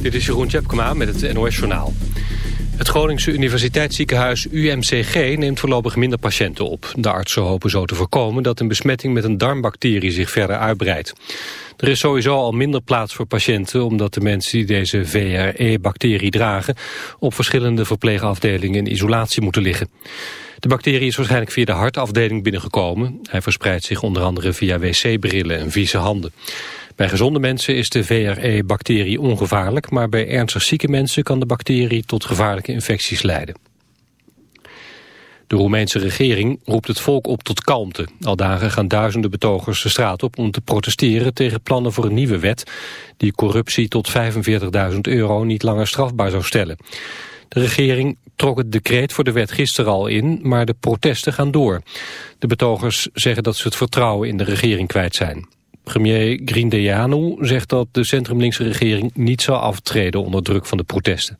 Dit is Jeroen Tjepkema met het NOS Journaal. Het Groningse Universiteitsziekenhuis UMCG neemt voorlopig minder patiënten op. De artsen hopen zo te voorkomen dat een besmetting met een darmbacterie zich verder uitbreidt. Er is sowieso al minder plaats voor patiënten... omdat de mensen die deze VRE-bacterie dragen... op verschillende verpleegafdelingen in isolatie moeten liggen. De bacterie is waarschijnlijk via de hartafdeling binnengekomen. Hij verspreidt zich onder andere via wc-brillen en vieze handen. Bij gezonde mensen is de VRE-bacterie ongevaarlijk... maar bij ernstig zieke mensen kan de bacterie tot gevaarlijke infecties leiden. De Roemeense regering roept het volk op tot kalmte. Al dagen gaan duizenden betogers de straat op om te protesteren tegen plannen voor een nieuwe wet die corruptie tot 45.000 euro niet langer strafbaar zou stellen. De regering trok het decreet voor de wet gisteren al in, maar de protesten gaan door. De betogers zeggen dat ze het vertrouwen in de regering kwijt zijn. Premier Grindeanu zegt dat de centrumlinkse regering niet zal aftreden onder druk van de protesten.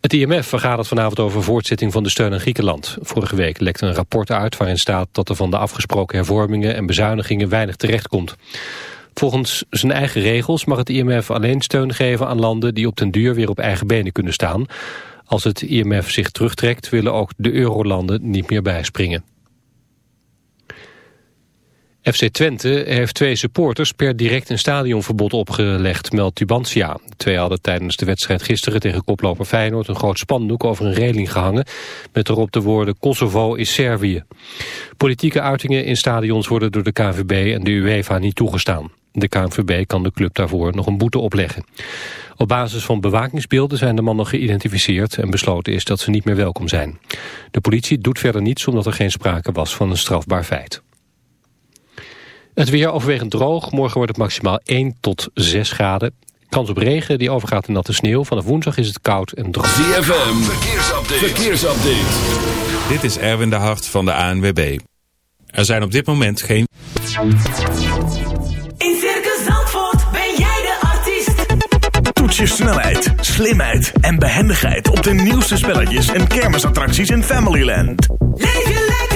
Het IMF vergadert vanavond over voortzetting van de steun aan Griekenland. Vorige week lekte een rapport uit waarin staat dat er van de afgesproken hervormingen en bezuinigingen weinig terechtkomt. Volgens zijn eigen regels mag het IMF alleen steun geven aan landen die op den duur weer op eigen benen kunnen staan. Als het IMF zich terugtrekt willen ook de eurolanden niet meer bijspringen. FC Twente heeft twee supporters per direct een stadionverbod opgelegd, meldt Tubantia. De twee hadden tijdens de wedstrijd gisteren tegen koploper Feyenoord een groot spandoek over een reling gehangen, met erop de woorden Kosovo is Servië. Politieke uitingen in stadions worden door de KVB en de UEFA niet toegestaan. De KNVB kan de club daarvoor nog een boete opleggen. Op basis van bewakingsbeelden zijn de mannen geïdentificeerd en besloten is dat ze niet meer welkom zijn. De politie doet verder niets omdat er geen sprake was van een strafbaar feit. Het weer overwegend droog. Morgen wordt het maximaal 1 tot 6 graden. Kans op regen die overgaat in natte sneeuw. Vanaf woensdag is het koud en droog. ZFM, verkeersupdate. verkeersupdate. Dit is Erwin de Hart van de ANWB. Er zijn op dit moment geen... In Circus Zandvoort ben jij de artiest. Toets je snelheid, slimheid en behendigheid op de nieuwste spelletjes en kermisattracties in Familyland. Leef je lekker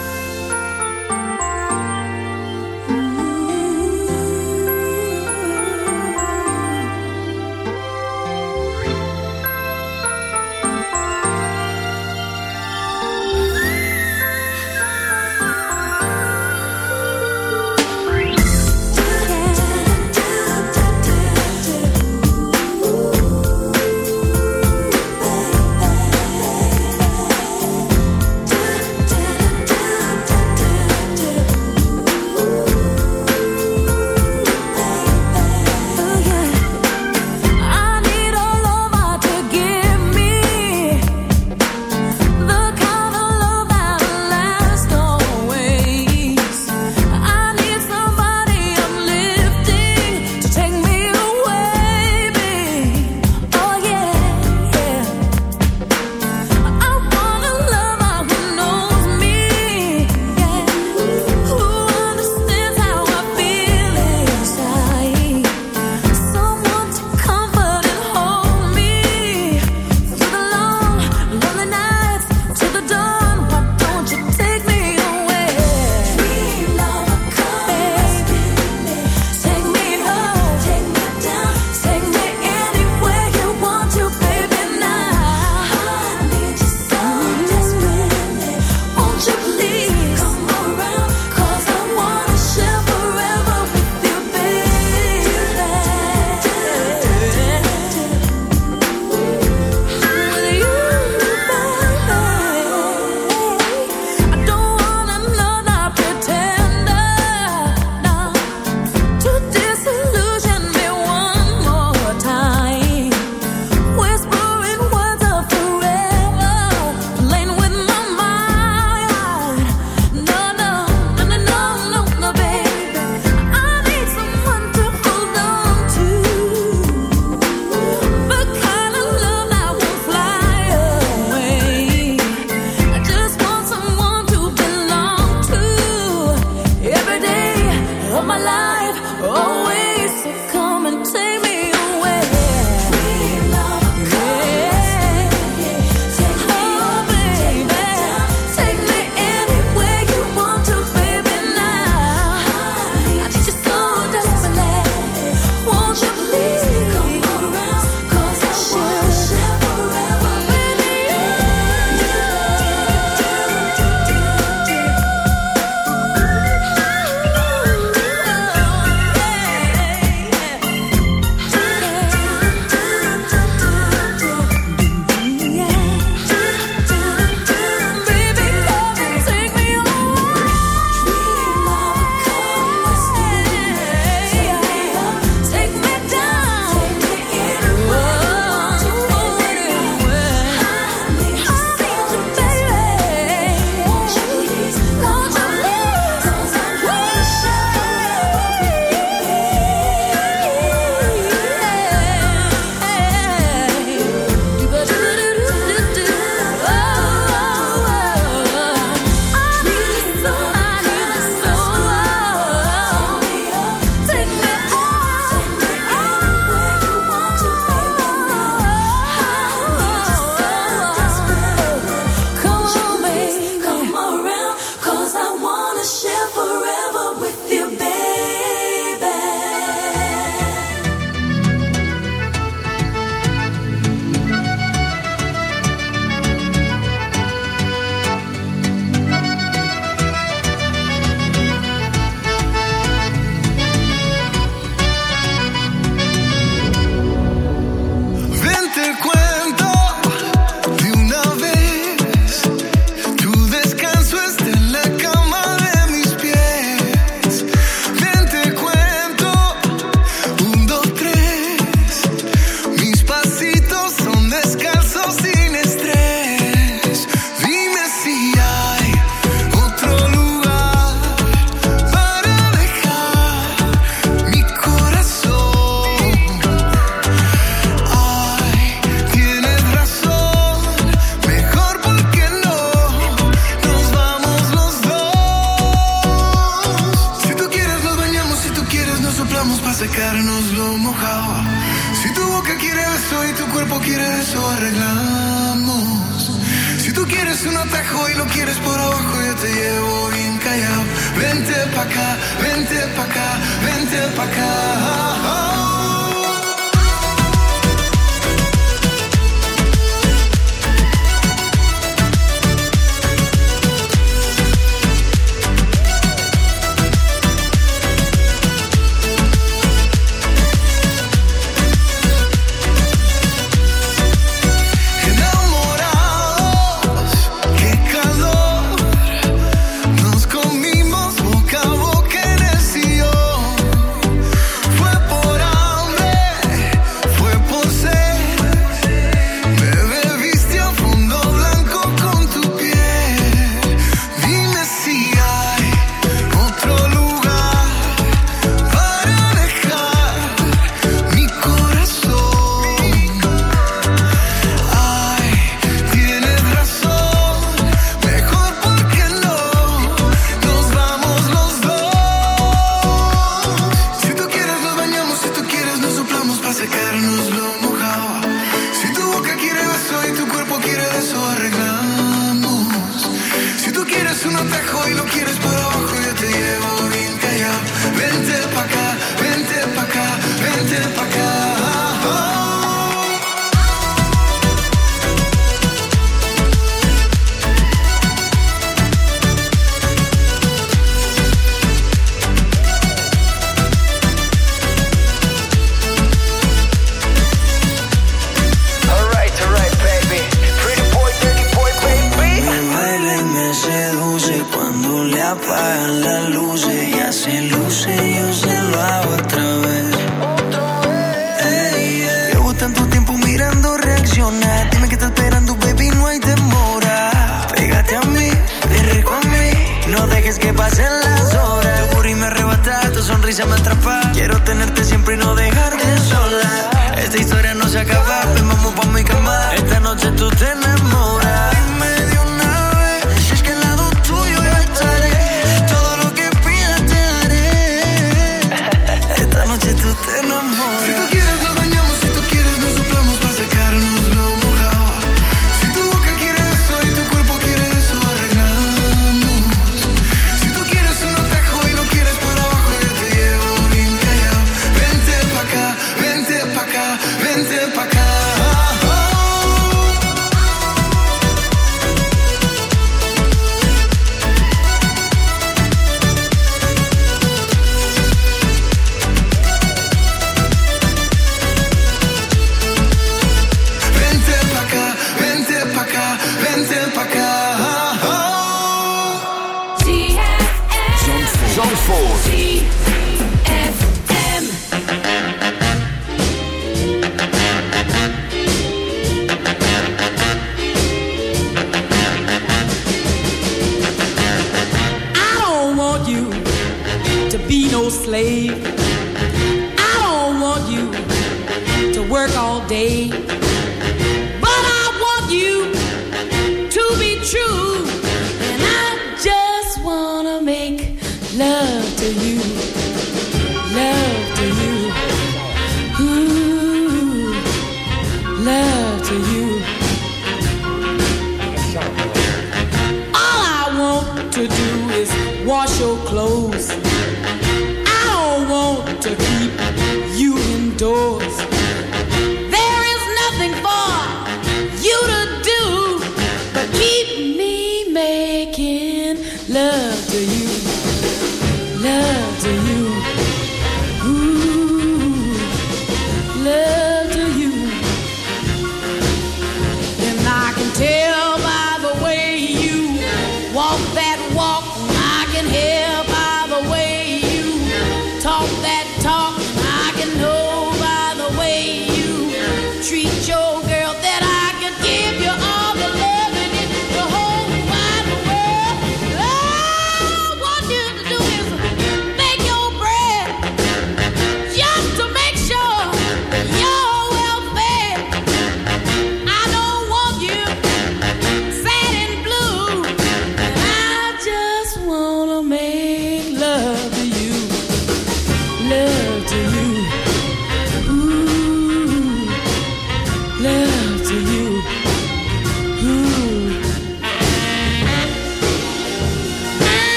Walk. I can hear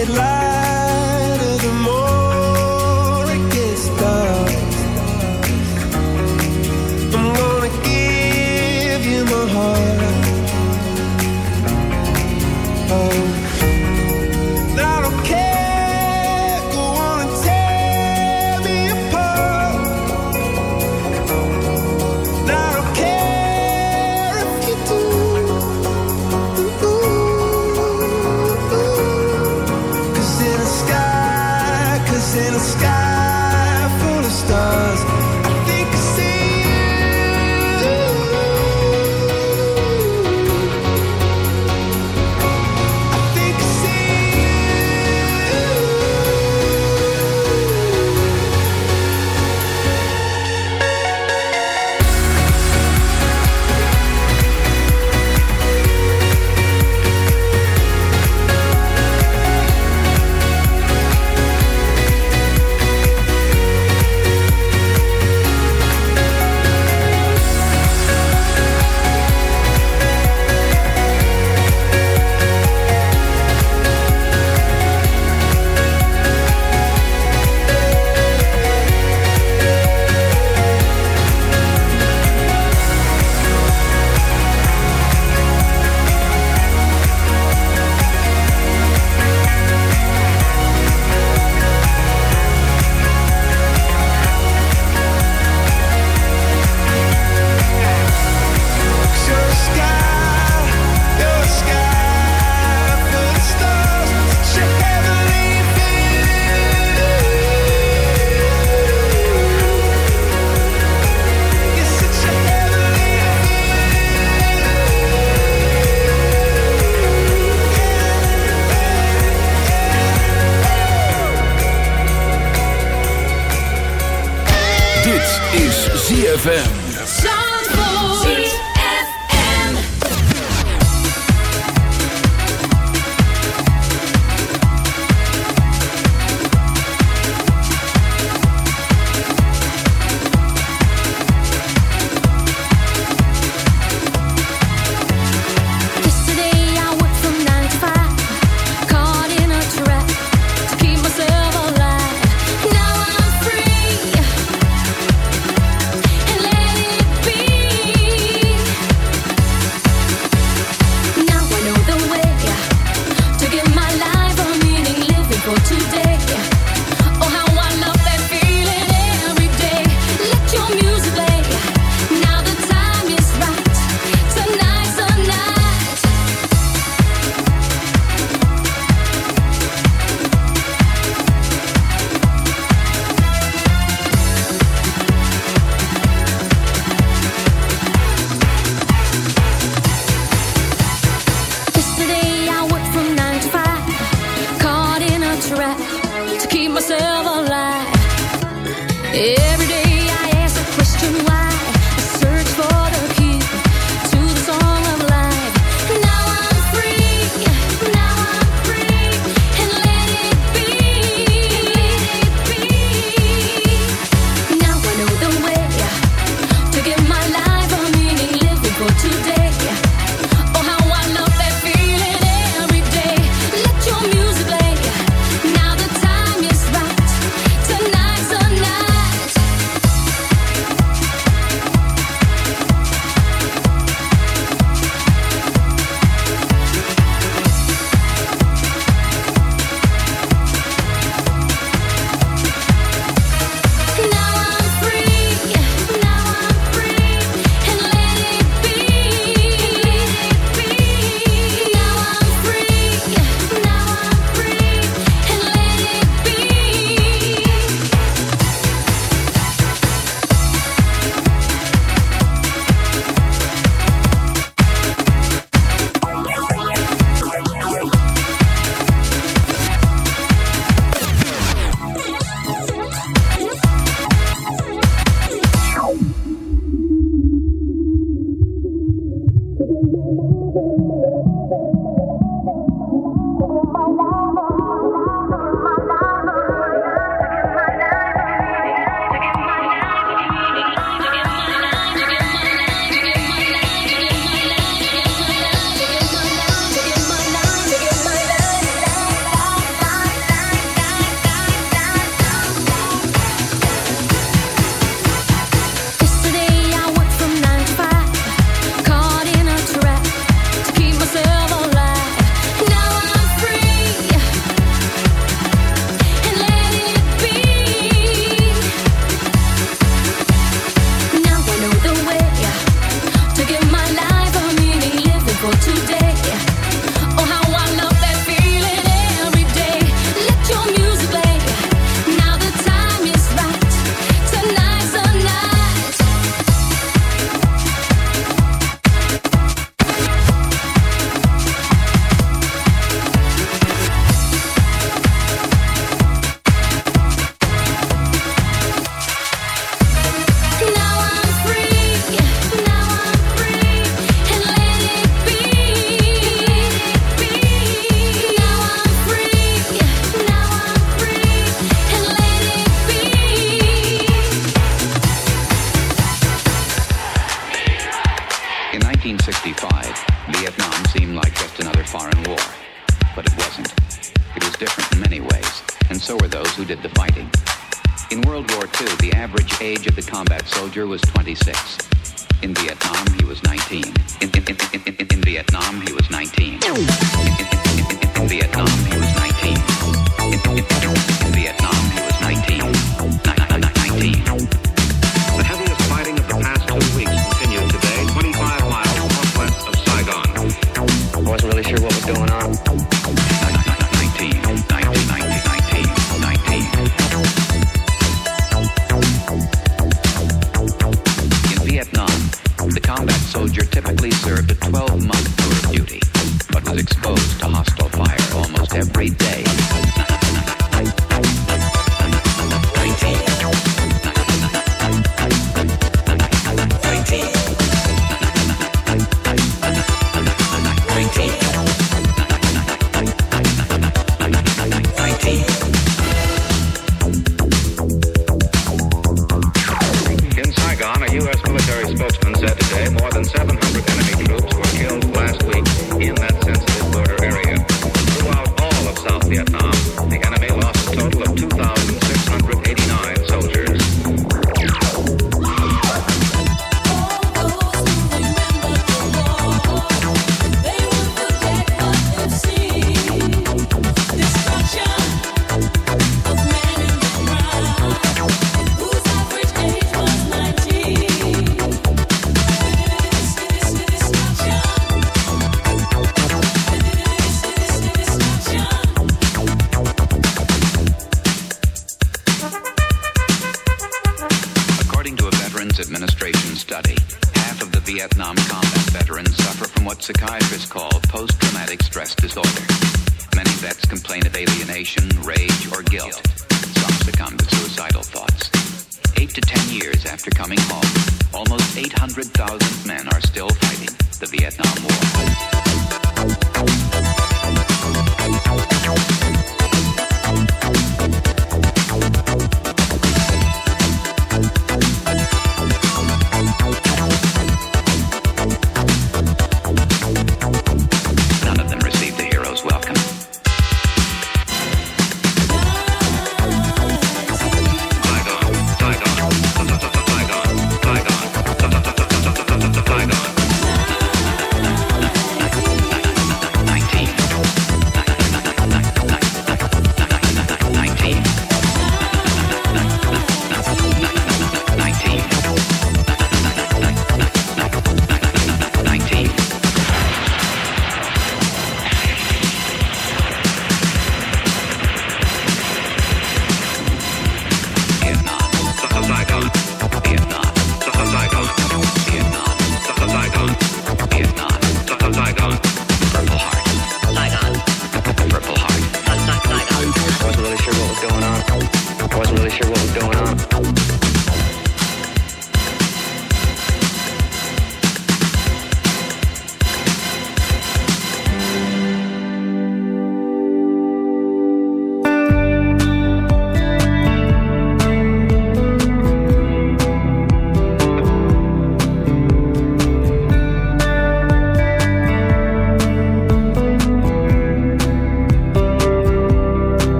get lighter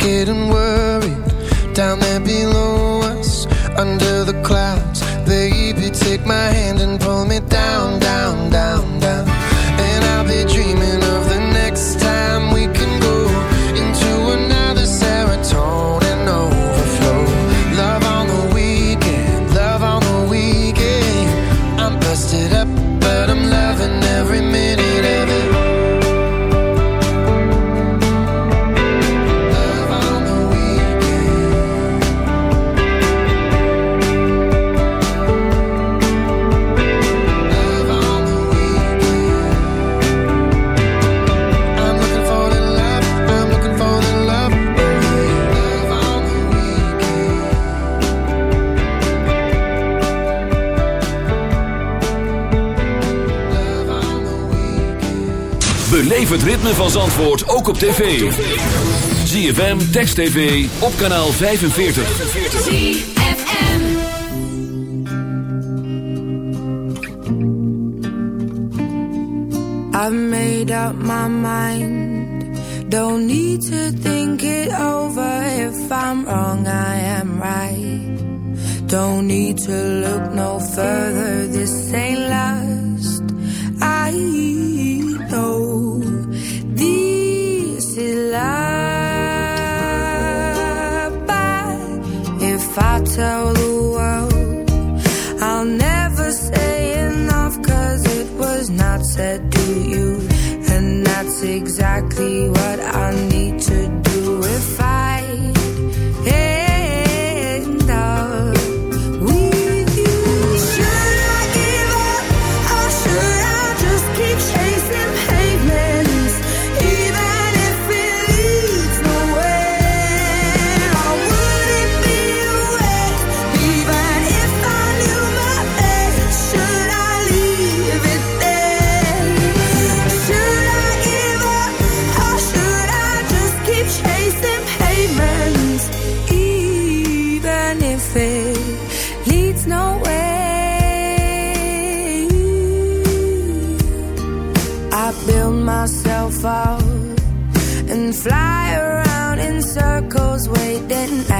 getting worse Zandvoort ook op tv. ZFM, Text TV, op kanaal 45. ZFM I've made up my mind. Don't need to think it over. If I'm wrong, I am right. Don't need to look no further. This ain't love. tell the world. I'll never say enough cause it was not said to you. And that's exactly what I need.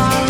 till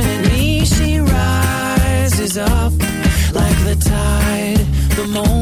me. She rises up like the tide the moment